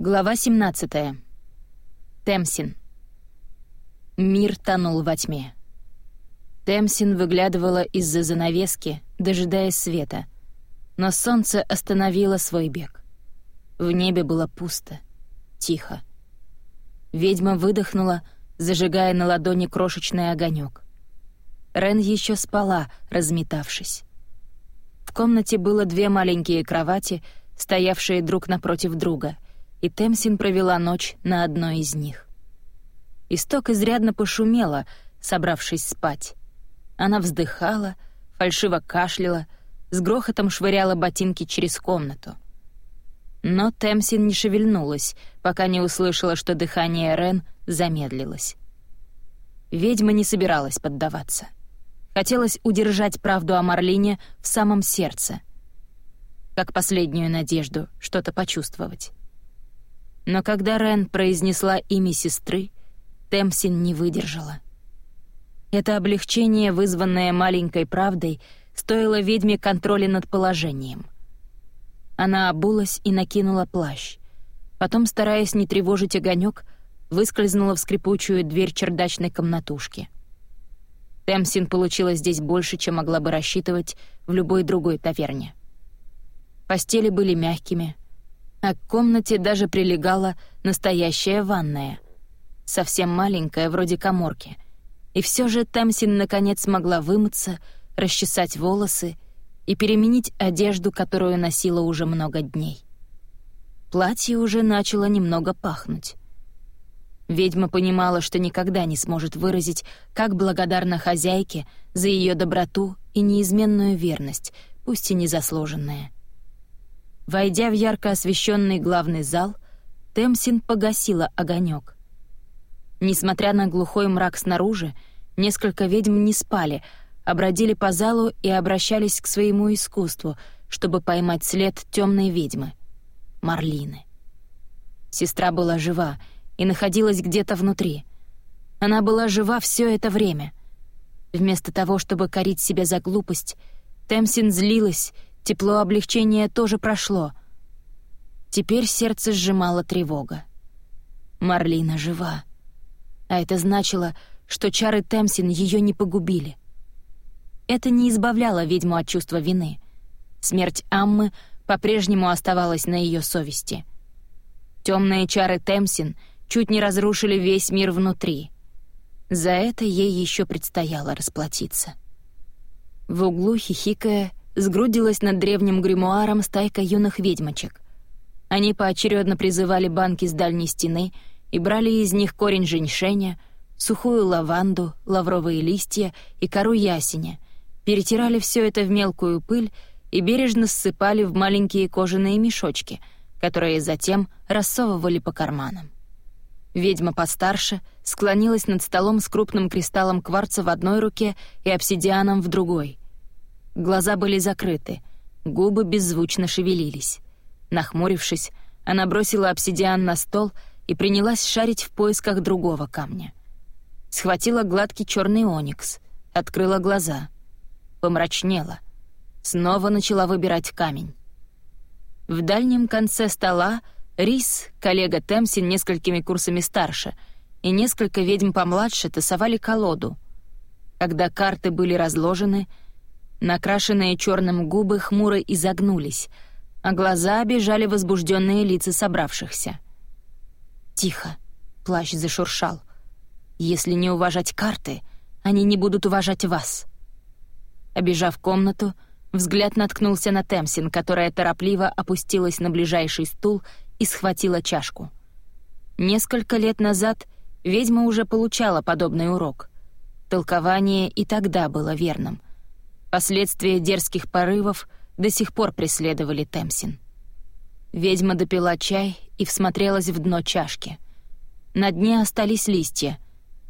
Глава 17. Темсин. Мир тонул во тьме. Темсин выглядывала из-за занавески, дожидаясь света, но солнце остановило свой бег. В небе было пусто, тихо. Ведьма выдохнула, зажигая на ладони крошечный огонек. Рен еще спала, разметавшись. В комнате было две маленькие кровати, стоявшие друг напротив друга — и Темсин провела ночь на одной из них. Исток изрядно пошумела, собравшись спать. Она вздыхала, фальшиво кашляла, с грохотом швыряла ботинки через комнату. Но Темсин не шевельнулась, пока не услышала, что дыхание Рен замедлилось. Ведьма не собиралась поддаваться. Хотелось удержать правду о Марлине в самом сердце, как последнюю надежду что-то почувствовать. Но когда Рен произнесла имя сестры, Темсин не выдержала. Это облегчение, вызванное маленькой правдой, стоило ведьме контроля над положением. Она обулась и накинула плащ. Потом, стараясь не тревожить огонек, выскользнула в скрипучую дверь чердачной комнатушки. Темсин получила здесь больше, чем могла бы рассчитывать в любой другой таверне. Постели были мягкими — а к комнате даже прилегала настоящая ванная. Совсем маленькая, вроде коморки. И все же Тамсин наконец смогла вымыться, расчесать волосы и переменить одежду, которую носила уже много дней. Платье уже начало немного пахнуть. Ведьма понимала, что никогда не сможет выразить, как благодарна хозяйке за ее доброту и неизменную верность, пусть и незаслуженная. Войдя в ярко освещенный главный зал, Темсин погасила огонек. Несмотря на глухой мрак снаружи, несколько ведьм не спали, обродили по залу и обращались к своему искусству, чтобы поймать след темной ведьмы — Марлины. Сестра была жива и находилась где-то внутри. Она была жива все это время. Вместо того, чтобы корить себя за глупость, Темсин злилась Тепло облегчения тоже прошло. Теперь сердце сжимала тревога. Марлина жива. А это значило, что чары Темсин ее не погубили. Это не избавляло ведьму от чувства вины. Смерть Аммы по-прежнему оставалась на ее совести. Темные чары Темсин чуть не разрушили весь мир внутри. За это ей еще предстояло расплатиться. В углу, хихикая, сгрудилась над древним гримуаром стайка юных ведьмочек. Они поочередно призывали банки с дальней стены и брали из них корень женьшеня, сухую лаванду, лавровые листья и кору ясеня, перетирали все это в мелкую пыль и бережно ссыпали в маленькие кожаные мешочки, которые затем рассовывали по карманам. Ведьма постарше склонилась над столом с крупным кристаллом кварца в одной руке и обсидианом в другой — Глаза были закрыты, губы беззвучно шевелились. Нахмурившись, она бросила обсидиан на стол и принялась шарить в поисках другого камня. Схватила гладкий черный оникс, открыла глаза. Помрачнела. Снова начала выбирать камень. В дальнем конце стола Рис, коллега Темсин несколькими курсами старше, и несколько ведьм помладше тасовали колоду. Когда карты были разложены — Накрашенные черным губы хмуро изогнулись, а глаза обижали возбужденные лица собравшихся. «Тихо!» — плащ зашуршал. «Если не уважать карты, они не будут уважать вас». Обежав комнату, взгляд наткнулся на Темсин, которая торопливо опустилась на ближайший стул и схватила чашку. Несколько лет назад ведьма уже получала подобный урок. Толкование и тогда было верным — Последствия дерзких порывов до сих пор преследовали Темсин. Ведьма допила чай и всмотрелась в дно чашки. На дне остались листья,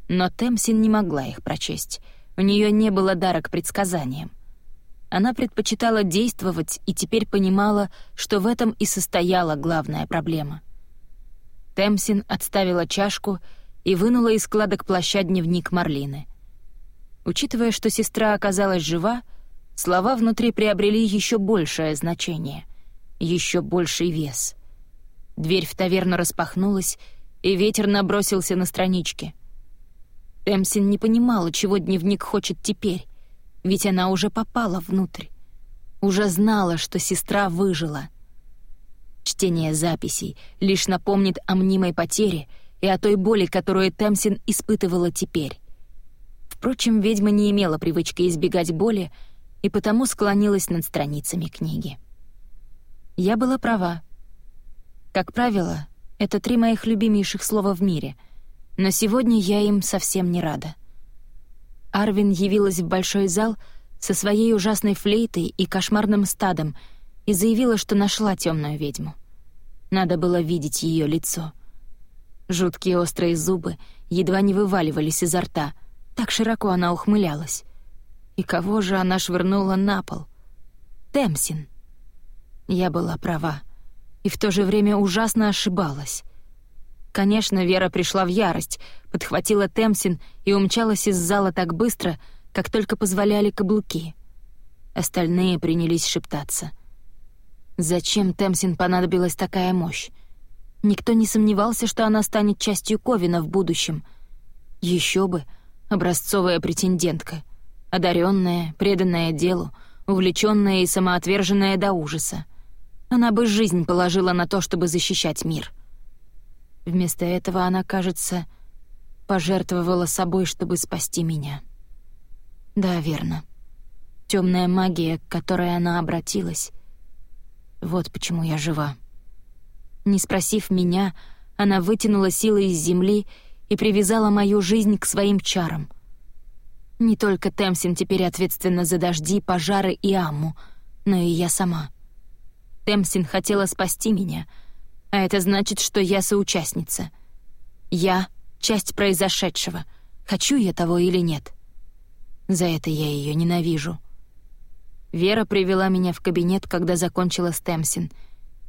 но Темсин не могла их прочесть. У нее не было дара к предсказаниям. Она предпочитала действовать и теперь понимала, что в этом и состояла главная проблема. Темсин отставила чашку и вынула из складок плаща дневник Марлины — Учитывая, что сестра оказалась жива, слова внутри приобрели еще большее значение, еще больший вес. Дверь в таверну распахнулась, и ветер набросился на странички. Эмсин не понимала, чего дневник хочет теперь, ведь она уже попала внутрь. Уже знала, что сестра выжила. Чтение записей лишь напомнит о мнимой потере и о той боли, которую Темсин испытывала теперь. Впрочем, ведьма не имела привычки избегать боли и потому склонилась над страницами книги. Я была права. Как правило, это три моих любимейших слова в мире, но сегодня я им совсем не рада. Арвин явилась в большой зал со своей ужасной флейтой и кошмарным стадом и заявила, что нашла темную ведьму. Надо было видеть ее лицо. Жуткие острые зубы едва не вываливались изо рта, так широко она ухмылялась. И кого же она швырнула на пол? Темсин. Я была права и в то же время ужасно ошибалась. Конечно, Вера пришла в ярость, подхватила Темсин и умчалась из зала так быстро, как только позволяли каблуки. Остальные принялись шептаться. Зачем Темсин понадобилась такая мощь? Никто не сомневался, что она станет частью Ковина в будущем. Еще бы, образцовая претендентка. Одаренная, преданная делу, увлеченная и самоотверженная до ужаса. Она бы жизнь положила на то, чтобы защищать мир. Вместо этого она, кажется, пожертвовала собой, чтобы спасти меня. Да, верно. Темная магия, к которой она обратилась. Вот почему я жива. Не спросив меня, она вытянула силы из земли и привязала мою жизнь к своим чарам. Не только Темсин теперь ответственна за дожди, пожары и Амму, но и я сама — Темсин хотела спасти меня, а это значит, что я соучастница. Я — часть произошедшего, хочу я того или нет. За это я ее ненавижу. Вера привела меня в кабинет, когда закончила с Темсин,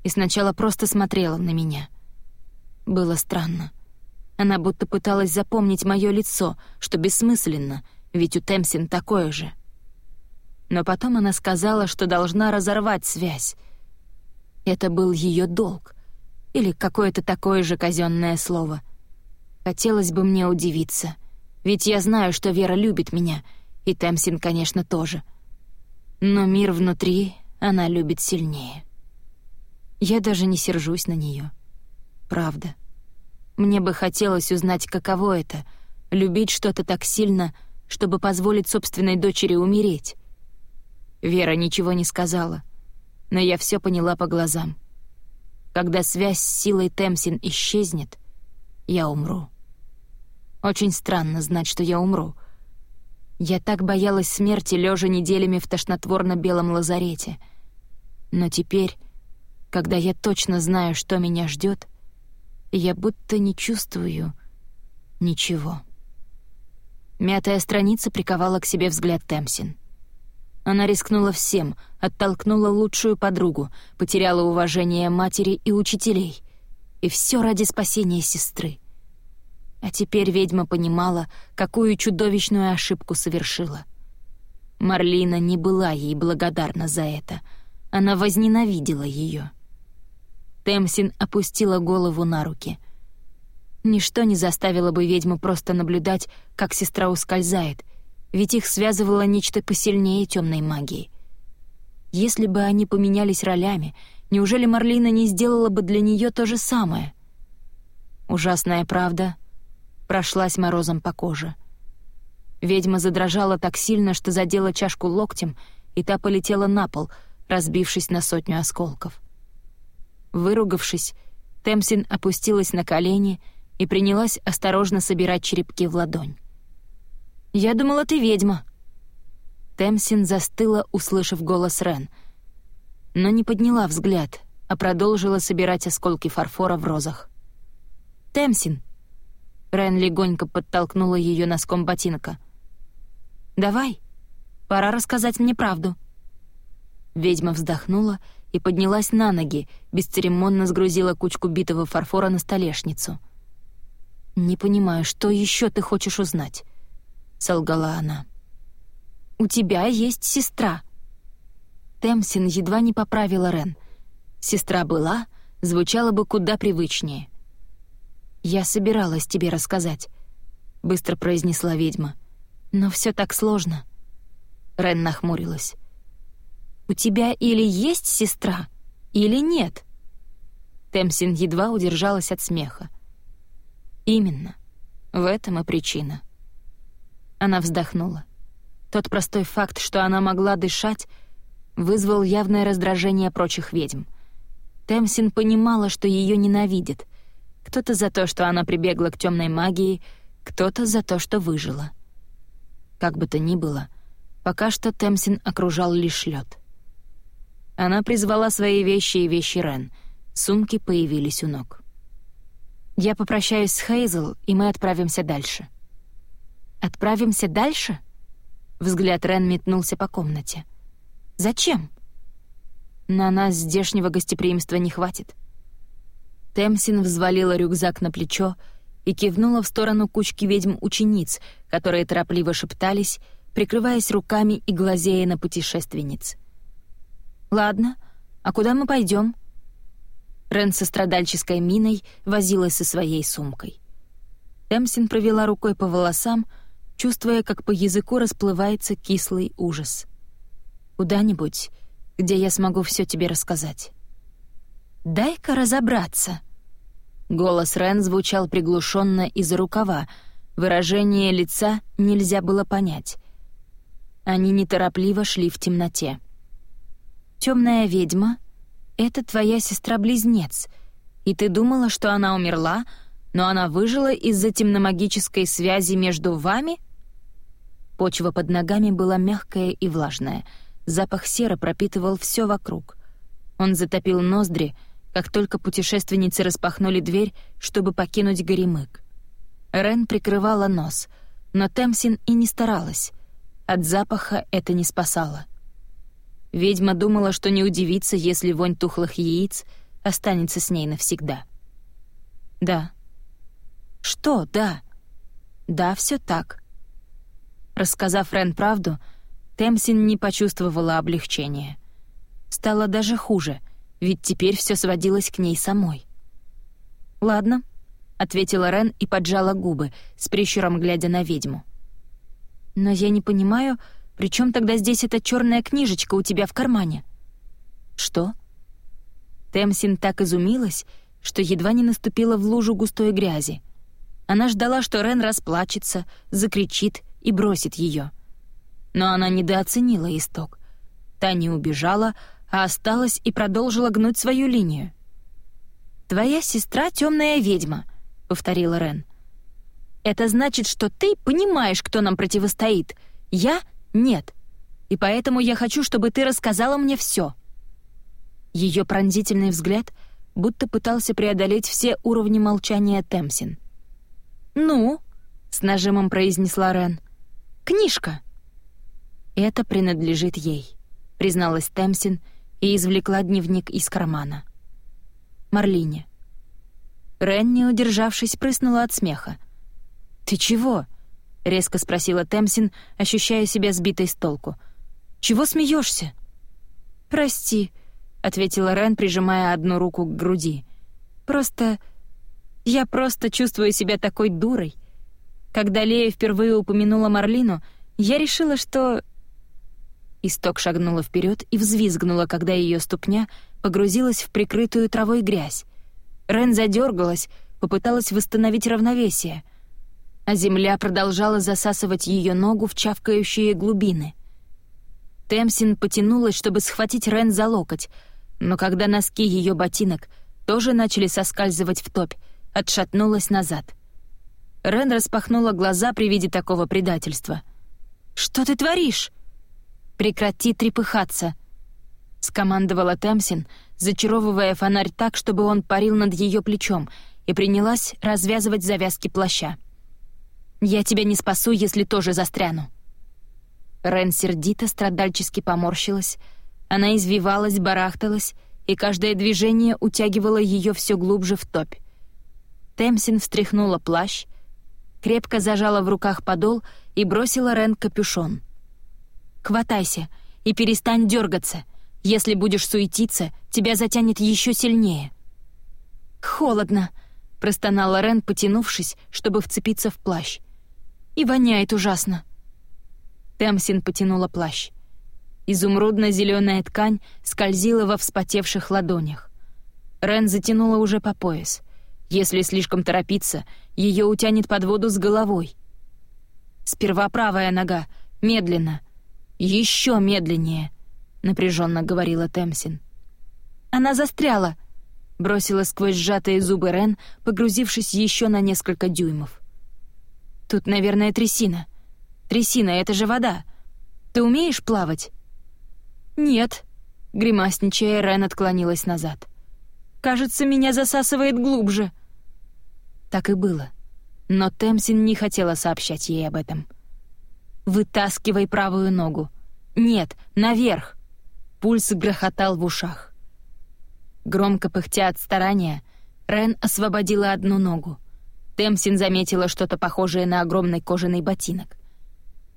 и сначала просто смотрела на меня. Было странно. Она будто пыталась запомнить мое лицо, что бессмысленно, ведь у Темсин такое же. Но потом она сказала, что должна разорвать связь, это был ее долг. Или какое-то такое же казенное слово. Хотелось бы мне удивиться. Ведь я знаю, что Вера любит меня, и Темсин, конечно, тоже. Но мир внутри она любит сильнее. Я даже не сержусь на нее. Правда. Мне бы хотелось узнать, каково это — любить что-то так сильно, чтобы позволить собственной дочери умереть. Вера ничего не сказала но я все поняла по глазам. Когда связь с силой Темсин исчезнет, я умру. Очень странно знать, что я умру. Я так боялась смерти, лежа неделями в тошнотворно-белом лазарете. Но теперь, когда я точно знаю, что меня ждет, я будто не чувствую ничего. Мятая страница приковала к себе взгляд Темсин — она рискнула всем, оттолкнула лучшую подругу, потеряла уважение матери и учителей. И все ради спасения сестры. А теперь ведьма понимала, какую чудовищную ошибку совершила. Марлина не была ей благодарна за это. Она возненавидела ее. Темсин опустила голову на руки. Ничто не заставило бы ведьму просто наблюдать, как сестра ускользает, ведь их связывало нечто посильнее темной магии. Если бы они поменялись ролями, неужели Марлина не сделала бы для нее то же самое? Ужасная правда прошлась морозом по коже. Ведьма задрожала так сильно, что задела чашку локтем, и та полетела на пол, разбившись на сотню осколков. Выругавшись, Темсин опустилась на колени и принялась осторожно собирать черепки в ладонь. Я думала, ты ведьма». Темсин застыла, услышав голос Рен, но не подняла взгляд, а продолжила собирать осколки фарфора в розах. «Темсин!» Рен легонько подтолкнула ее носком ботинка. «Давай, пора рассказать мне правду». Ведьма вздохнула и поднялась на ноги, бесцеремонно сгрузила кучку битого фарфора на столешницу. «Не понимаю, что еще ты хочешь узнать?» — солгала она. «У тебя есть сестра». Темсин едва не поправила Рен. Сестра была, звучало бы куда привычнее. «Я собиралась тебе рассказать», — быстро произнесла ведьма. «Но все так сложно». Рен нахмурилась. «У тебя или есть сестра, или нет?» Темсин едва удержалась от смеха. «Именно. В этом и причина». Она вздохнула. Тот простой факт, что она могла дышать, вызвал явное раздражение прочих ведьм. Темсин понимала, что ее ненавидят. Кто-то за то, что она прибегла к темной магии, кто-то за то, что выжила. Как бы то ни было, пока что Темсин окружал лишь лед. Она призвала свои вещи и вещи Рен. Сумки появились у ног. «Я попрощаюсь с Хейзел, и мы отправимся дальше». «Отправимся дальше?» Взгляд Рен метнулся по комнате. «Зачем?» «На нас здешнего гостеприимства не хватит». Темсин взвалила рюкзак на плечо и кивнула в сторону кучки ведьм-учениц, которые торопливо шептались, прикрываясь руками и глазея на путешественниц. «Ладно, а куда мы пойдем? Рен со страдальческой миной возилась со своей сумкой. Темсин провела рукой по волосам, чувствуя, как по языку расплывается кислый ужас. «Куда-нибудь, где я смогу все тебе рассказать». «Дай-ка разобраться». Голос Рен звучал приглушенно из-за рукава, выражение лица нельзя было понять. Они неторопливо шли в темноте. Темная ведьма — это твоя сестра-близнец, и ты думала, что она умерла, но она выжила из-за темномагической связи между вами — Почва под ногами была мягкая и влажная. Запах серы пропитывал все вокруг. Он затопил ноздри, как только путешественницы распахнули дверь, чтобы покинуть Горемык. Рен прикрывала нос, но Темсин и не старалась. От запаха это не спасало. Ведьма думала, что не удивится, если вонь тухлых яиц останется с ней навсегда. «Да». «Что «да»?» «Да, все так. Рассказав Рен правду, Темсин не почувствовала облегчения. Стало даже хуже, ведь теперь все сводилось к ней самой. «Ладно», — ответила Рен и поджала губы, с прищуром глядя на ведьму. «Но я не понимаю, при чем тогда здесь эта черная книжечка у тебя в кармане?» «Что?» Темсин так изумилась, что едва не наступила в лужу густой грязи. Она ждала, что Рен расплачется, закричит и бросит ее. Но она недооценила исток. Та не убежала, а осталась и продолжила гнуть свою линию. «Твоя сестра — темная ведьма», — повторила Рен. «Это значит, что ты понимаешь, кто нам противостоит. Я — нет. И поэтому я хочу, чтобы ты рассказала мне все. Ее пронзительный взгляд будто пытался преодолеть все уровни молчания Темсин. «Ну?» — с нажимом произнесла Рен. Книжка!» «Это принадлежит ей», — призналась Темсин и извлекла дневник из кармана. Марлине. Рен, не удержавшись, прыснула от смеха. «Ты чего?» — резко спросила Темсин, ощущая себя сбитой с толку. «Чего смеешься? «Прости», — ответила Рен, прижимая одну руку к груди. «Просто... я просто чувствую себя такой дурой. Когда Лея впервые упомянула Марлину, я решила, что... Исток шагнула вперед и взвизгнула, когда ее ступня погрузилась в прикрытую травой грязь. Рен задергалась, попыталась восстановить равновесие, а земля продолжала засасывать ее ногу в чавкающие глубины. Темсин потянулась, чтобы схватить Рен за локоть, но когда носки ее ботинок тоже начали соскальзывать в топь, отшатнулась назад — Рен распахнула глаза при виде такого предательства. «Что ты творишь?» «Прекрати трепыхаться», — скомандовала Темсин, зачаровывая фонарь так, чтобы он парил над ее плечом, и принялась развязывать завязки плаща. «Я тебя не спасу, если тоже застряну». Рен сердито, страдальчески поморщилась. Она извивалась, барахталась, и каждое движение утягивало ее все глубже в топь. Темсин встряхнула плащ — крепко зажала в руках подол и бросила Рен капюшон. «Хватайся и перестань дергаться. Если будешь суетиться, тебя затянет еще сильнее». «Холодно», — простонала Рен, потянувшись, чтобы вцепиться в плащ. «И воняет ужасно». Темсин потянула плащ. изумрудно зеленая ткань скользила во вспотевших ладонях. Рен затянула уже по пояс. Если слишком торопиться, ее утянет под воду с головой. Сперва правая нога, медленно. Еще медленнее, напряженно говорила Темсин. Она застряла, бросила сквозь сжатые зубы Рен, погрузившись еще на несколько дюймов. Тут, наверное, трясина. Трясина — это же вода. Ты умеешь плавать? Нет. Гримасничая, Рен отклонилась назад. Кажется, меня засасывает глубже. Так и было. Но Темсин не хотела сообщать ей об этом. «Вытаскивай правую ногу. Нет, наверх!» Пульс грохотал в ушах. Громко пыхтя от старания, Рен освободила одну ногу. Темсин заметила что-то похожее на огромный кожаный ботинок.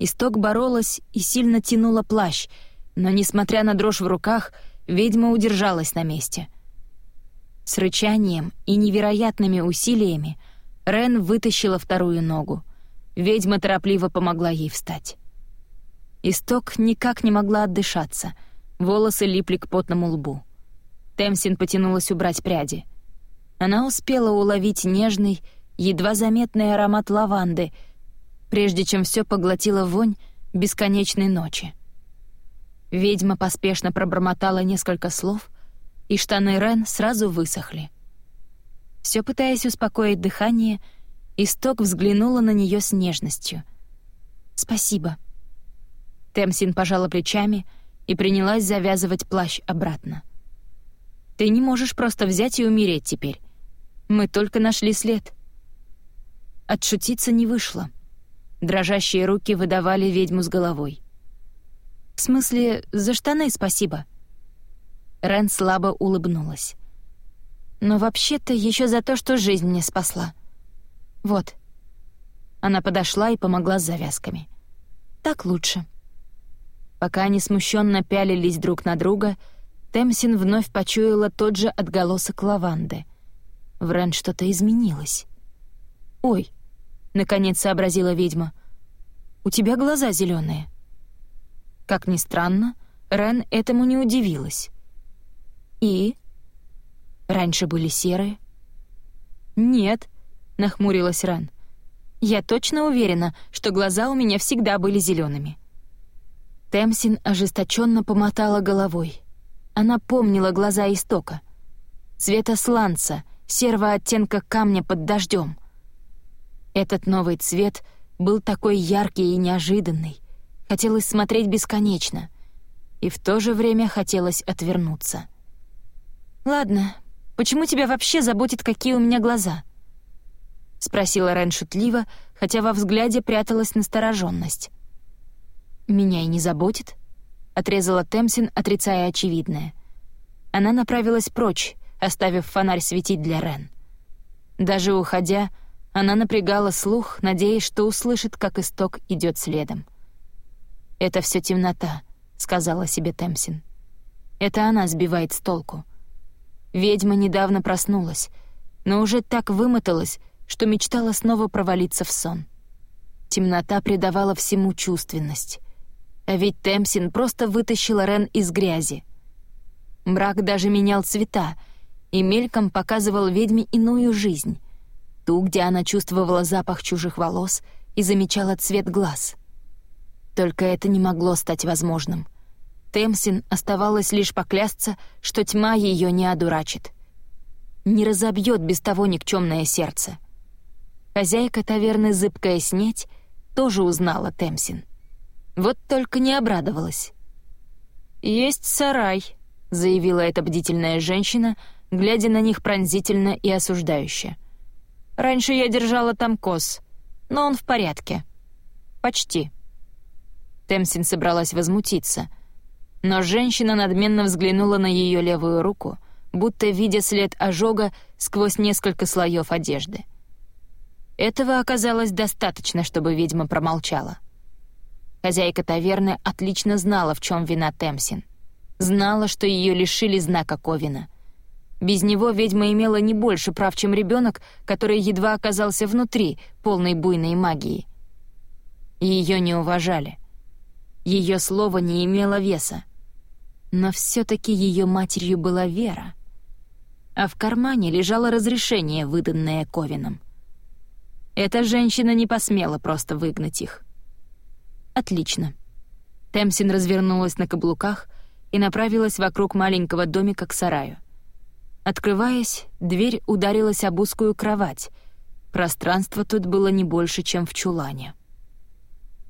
Исток боролась и сильно тянула плащ, но, несмотря на дрожь в руках, ведьма удержалась на месте. С рычанием и невероятными усилиями Рен вытащила вторую ногу. Ведьма торопливо помогла ей встать. Исток никак не могла отдышаться, волосы липли к потному лбу. Темсин потянулась убрать пряди. Она успела уловить нежный, едва заметный аромат лаванды, прежде чем все поглотила вонь бесконечной ночи. Ведьма поспешно пробормотала несколько слов, и штаны Рен сразу высохли. Все пытаясь успокоить дыхание, Исток взглянула на нее с нежностью. «Спасибо». Темсин пожала плечами и принялась завязывать плащ обратно. Ты не можешь просто взять и умереть теперь. Мы только нашли след». Отшутиться не вышло. Дрожащие руки выдавали ведьму с головой. «В смысле, за штаны спасибо?» Рен слабо улыбнулась. «Но вообще-то еще за то, что жизнь мне спасла. Вот». Она подошла и помогла с завязками. «Так лучше». Пока они смущенно пялились друг на друга, Темсин вновь почуяла тот же отголосок лаванды. В Рен что-то изменилось. «Ой!» — наконец сообразила ведьма. «У тебя глаза зеленые. Как ни странно, Рен этому не удивилась. «И?» «Раньше были серые». «Нет», — нахмурилась Рен. «Я точно уверена, что глаза у меня всегда были зелеными. Темсин ожесточенно помотала головой. Она помнила глаза истока. Цвета сланца, серого оттенка камня под дождем. Этот новый цвет был такой яркий и неожиданный. Хотелось смотреть бесконечно. И в то же время хотелось отвернуться. «Ладно, почему тебя вообще заботит, какие у меня глаза?» — спросила Рен шутливо, хотя во взгляде пряталась настороженность. «Меня и не заботит», — отрезала Темсин, отрицая очевидное. Она направилась прочь, оставив фонарь светить для Рен. Даже уходя, она напрягала слух, надеясь, что услышит, как исток идет следом. «Это все темнота», — сказала себе Темсин. «Это она сбивает с толку». Ведьма недавно проснулась, но уже так вымоталась, что мечтала снова провалиться в сон. Темнота придавала всему чувственность. А ведь Темсин просто вытащила Рен из грязи. Мрак даже менял цвета и мельком показывал ведьме иную жизнь. Ту, где она чувствовала запах чужих волос и замечала цвет глаз. Только это не могло стать возможным. Темсин оставалось лишь поклясться, что тьма ее не одурачит. Не разобьет без того никчемное сердце. Хозяйка таверны «Зыбкая снеть» тоже узнала Темсин. Вот только не обрадовалась. «Есть сарай», — заявила эта бдительная женщина, глядя на них пронзительно и осуждающе. «Раньше я держала там коз, но он в порядке. Почти». Темсин собралась возмутиться, но женщина надменно взглянула на ее левую руку, будто видя след ожога сквозь несколько слоев одежды. Этого оказалось достаточно, чтобы ведьма промолчала. Хозяйка таверны отлично знала, в чем вина Темсин. Знала, что ее лишили знака Ковина. Без него ведьма имела не больше прав, чем ребенок, который едва оказался внутри полной буйной магии. Ее не уважали. Ее слово не имело веса. Но все-таки ее матерью была Вера. А в кармане лежало разрешение, выданное Ковином. Эта женщина не посмела просто выгнать их. Отлично. Темсин развернулась на каблуках и направилась вокруг маленького домика к сараю. Открываясь, дверь ударилась об узкую кровать. Пространство тут было не больше, чем в чулане.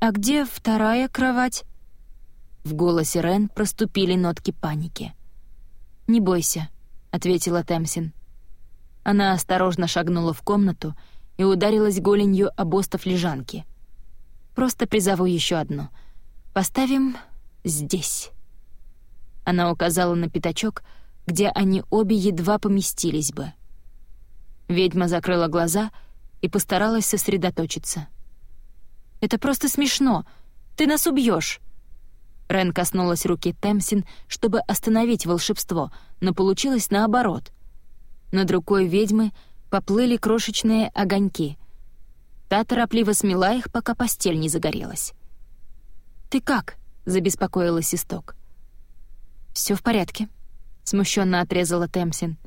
«А где вторая кровать?» В голосе Рен проступили нотки паники. «Не бойся», — ответила Темсин. Она осторожно шагнула в комнату и ударилась голенью об остов лежанки. «Просто призову еще одну. Поставим здесь». Она указала на пятачок — где они обе едва поместились бы. Ведьма закрыла глаза и постаралась сосредоточиться. «Это просто смешно! Ты нас убьешь!» Рен коснулась руки Темсин, чтобы остановить волшебство, но получилось наоборот. Над рукой ведьмы поплыли крошечные огоньки. Та торопливо смела их, пока постель не загорелась. «Ты как?» — забеспокоилась Исток. «Всё в порядке», — смущенно отрезала Темсин.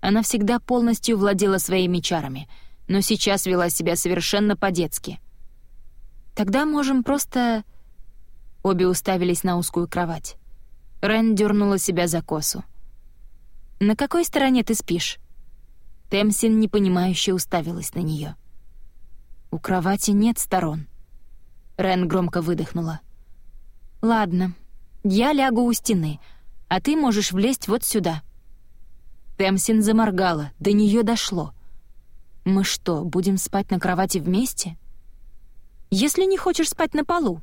Она всегда полностью владела своими чарами, но сейчас вела себя совершенно по-детски. «Тогда можем просто...» Обе уставились на узкую кровать. Рен дернула себя за косу. «На какой стороне ты спишь?» Темсин непонимающе уставилась на нее. «У кровати нет сторон». Рен громко выдохнула. «Ладно, я лягу у стены, а ты можешь влезть вот сюда». Темсин заморгала, до нее дошло. «Мы что, будем спать на кровати вместе?» «Если не хочешь спать на полу».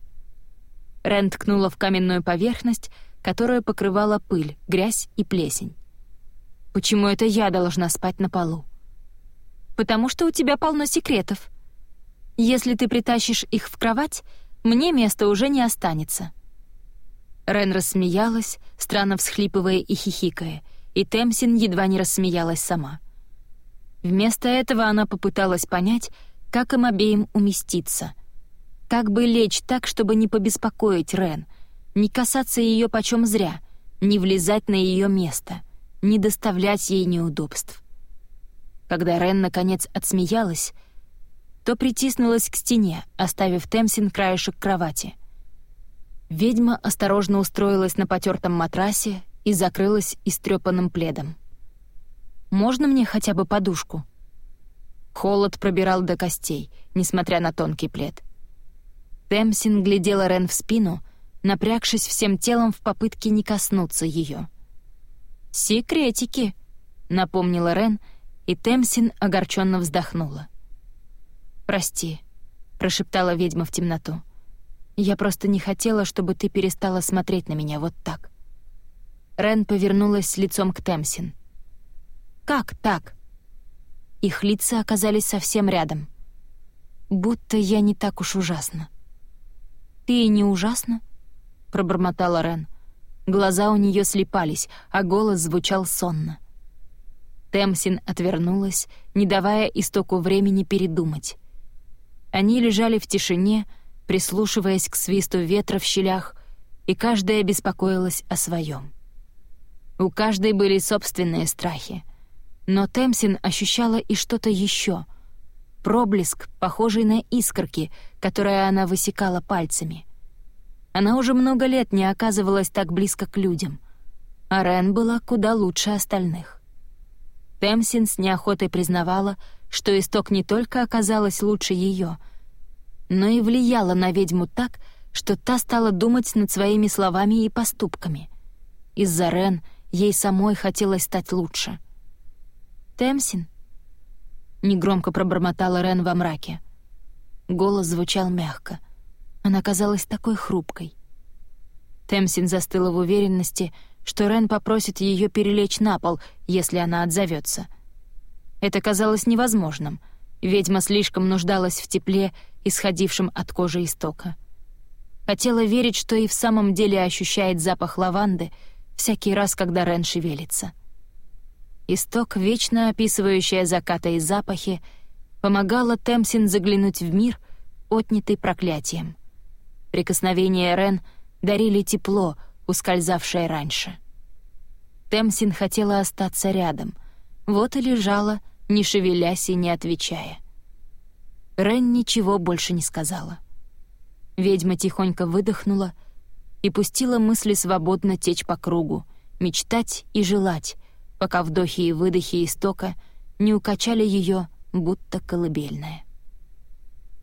Рен ткнула в каменную поверхность, которая покрывала пыль, грязь и плесень. «Почему это я должна спать на полу?» «Потому что у тебя полно секретов. Если ты притащишь их в кровать, мне места уже не останется». Рен рассмеялась, странно всхлипывая и хихикая, и Темсин едва не рассмеялась сама. Вместо этого она попыталась понять, как им обеим уместиться. Как бы лечь так, чтобы не побеспокоить Рен, не касаться ее почем зря, не влезать на ее место, не доставлять ей неудобств. Когда Рен наконец отсмеялась, то притиснулась к стене, оставив Темсин краешек кровати — Ведьма осторожно устроилась на потертом матрасе и закрылась истрепанным пледом. «Можно мне хотя бы подушку?» Холод пробирал до костей, несмотря на тонкий плед. Темсин глядела Рен в спину, напрягшись всем телом в попытке не коснуться ее. «Секретики», — напомнила Рен, и Темсин огорченно вздохнула. «Прости», — прошептала ведьма в темноту. Я просто не хотела, чтобы ты перестала смотреть на меня вот так». Рен повернулась лицом к Темсин. «Как так?» Их лица оказались совсем рядом. Будто я не так уж ужасна. «Ты и не ужасна?» — пробормотала Рен. Глаза у нее слепались, а голос звучал сонно. Темсин отвернулась, не давая истоку времени передумать. Они лежали в тишине, прислушиваясь к свисту ветра в щелях, и каждая беспокоилась о своем. У каждой были собственные страхи, но Темсин ощущала и что-то еще — проблеск, похожий на искорки, которые она высекала пальцами. Она уже много лет не оказывалась так близко к людям, а Рен была куда лучше остальных. Темсин с неохотой признавала, что исток не только оказалась лучше ее — но и влияла на ведьму так, что та стала думать над своими словами и поступками. Из-за Рен ей самой хотелось стать лучше. «Темсин?» — негромко пробормотала Рен во мраке. Голос звучал мягко. Она казалась такой хрупкой. Темсин застыла в уверенности, что Рен попросит ее перелечь на пол, если она отзовется. Это казалось невозможным. Ведьма слишком нуждалась в тепле исходившим от кожи истока. Хотела верить, что и в самом деле ощущает запах лаванды всякий раз, когда Рен шевелится. Исток, вечно описывающая закаты и запахи, помогала Темсин заглянуть в мир, отнятый проклятием. Прикосновения Рен дарили тепло, ускользавшее раньше. Темсин хотела остаться рядом, вот и лежала, не шевелясь и не отвечая. Рен ничего больше не сказала. Ведьма тихонько выдохнула и пустила мысли свободно течь по кругу, мечтать и желать, пока вдохи и выдохи истока не укачали ее, будто колыбельная.